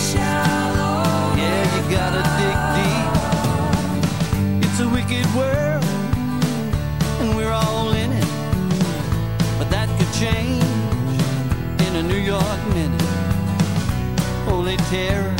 Yeah, you gotta dig deep. It's a wicked world, and we're all in it. But that could change in a New York minute. Holy terror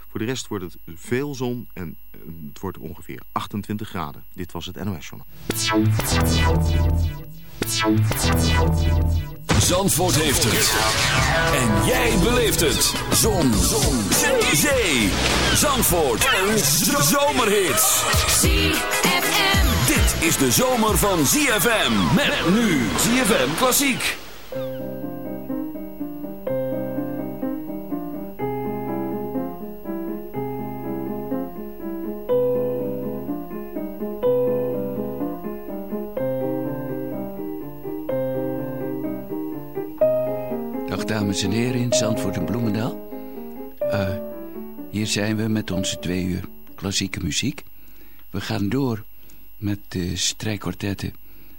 Voor de rest wordt het veel zon en eh, het wordt ongeveer 28 graden. Dit was het NOS Journal. Zandvoort heeft het. En jij beleeft het. Zon. Zon. Zee. Zee. Zandvoort. Een zomerhit. ZFM. Dit is de zomer van ZFM. Met nu ZFM Klassiek. Dames en heren in Zandvoort en Bloemendaal. Uh, hier zijn we met onze twee uur klassieke muziek. We gaan door met de strijkkwartetten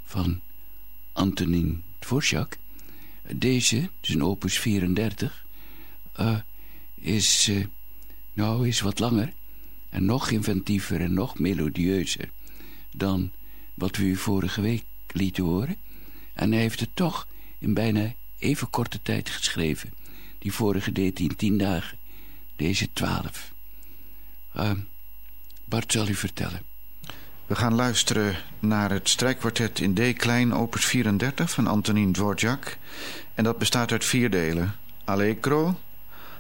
van Antonin Dvorak. Deze, dus een opus 34, uh, is, uh, nou, is wat langer en nog inventiever en nog melodieuzer dan wat we u vorige week lieten horen. En hij heeft het toch in bijna even korte tijd geschreven. Die vorige deed hij in tien dagen, deze twaalf. Uh, Bart zal u vertellen. We gaan luisteren naar het strijkkwartet in D-klein opus 34 van Antonin Dvorak. En dat bestaat uit vier delen. Allegro,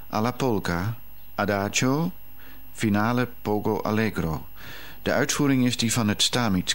alla polka, adagio, finale pogo allegro. De uitvoering is die van het Stamitz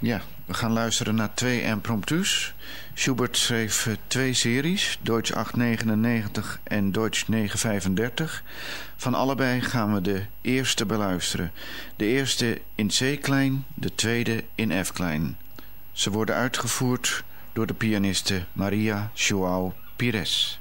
Ja, we gaan luisteren naar twee impromptus. Schubert schreef twee series, Deutsch 899 en Deutsch 935. Van allebei gaan we de eerste beluisteren. De eerste in C-klein, de tweede in F-klein. Ze worden uitgevoerd door de pianiste Maria João Pires.